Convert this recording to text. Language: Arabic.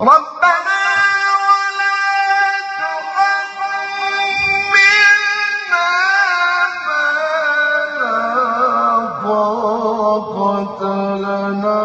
ربنا ولا تحملنا ما لا طاقة لنا